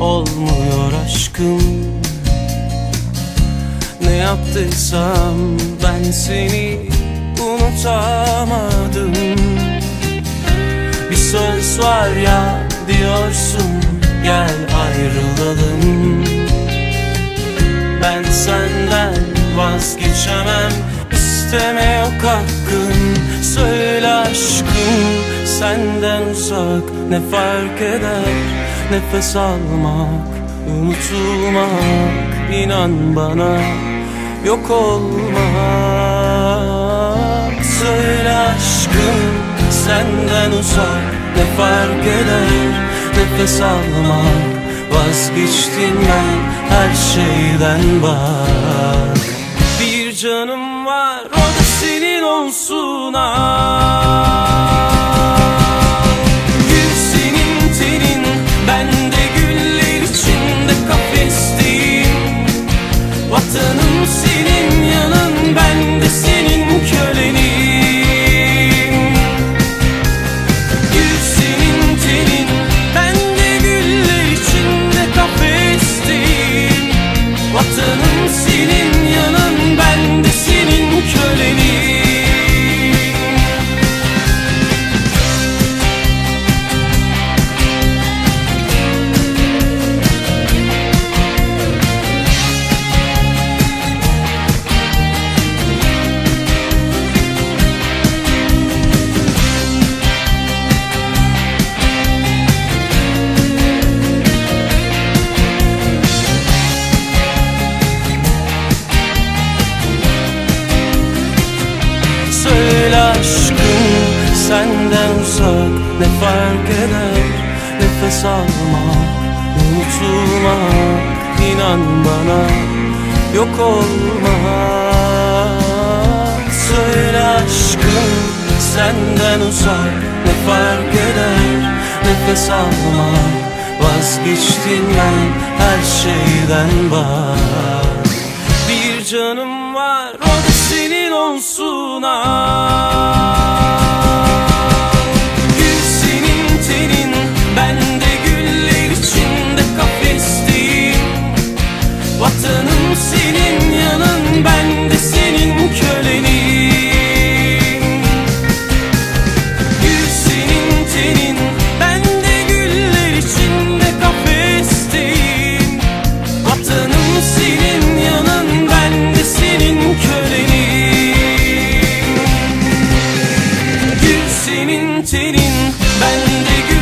olmuyor aşkım. Ne yaptıysam ben seni unutamadım. Bir söz var ya diyorsun gel ayrılalım. Ben senden vazgeçemem isteme yok hakkın. Söyle aşkım senden uzak ne fark eder Nefes almak unutulmak inan bana yok olmak. Söyle aşkım senden uzak ne fark eder? Nefes almak vazgeçtim ben her şeyden bak. Bir canım var o da senin olsun ah aşkım senden uzak. Ne fark eder Nefes almak, unutulmak inan bana yok olmak. Söyle aşkım senden uzak. Ne fark eder Nefes almak. Vazgeçtim ben her şeyden bak. Bir canım var o da senin olsun ah terin Bende